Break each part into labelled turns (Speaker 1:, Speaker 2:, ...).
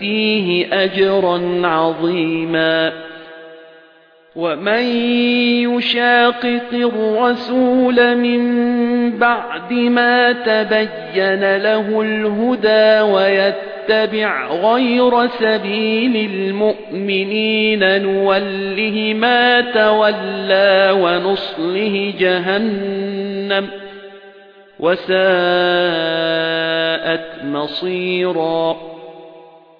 Speaker 1: نؤتيه أجرا عظيما. ومن يشاقق الرسول من بعد ما تبين له الهدى ويتبع غير سبيل المؤمنين نوله ما تولى ونصله جهنم وساءت مصيراً.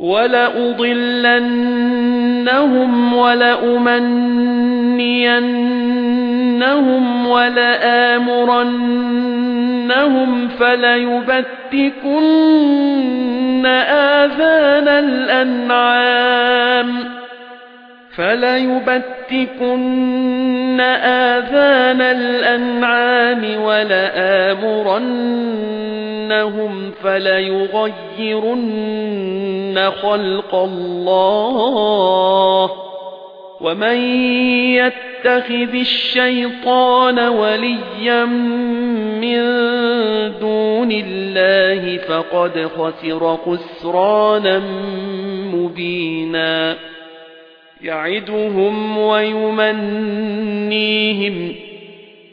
Speaker 1: وَلَأُضِلَّنَّهُمْ وَلَأُمَنِّيَنَّهُمْ وَلَآمُرَنَّهُمْ فَلَيُبَتِّكُنَّ آذَانَ الْأَنْعَامِ فَلَيُبَتِّكُنَّ آذَانَ الْأَنْعَامِ وَلَآمُرَنَّهُمْ فَلَيُغَيِّرُنَّ خَلْقَ اللَّهِ وَمَن يَتَّخِذِ الشَّيْطَانَ وَلِيًّا مِّن دُونِ اللَّهِ فَقَدْ خَسِرَ خُسْرَانًا مُّبِينًا يَعِدُهُمْ وَيُمَنِّيهِمْ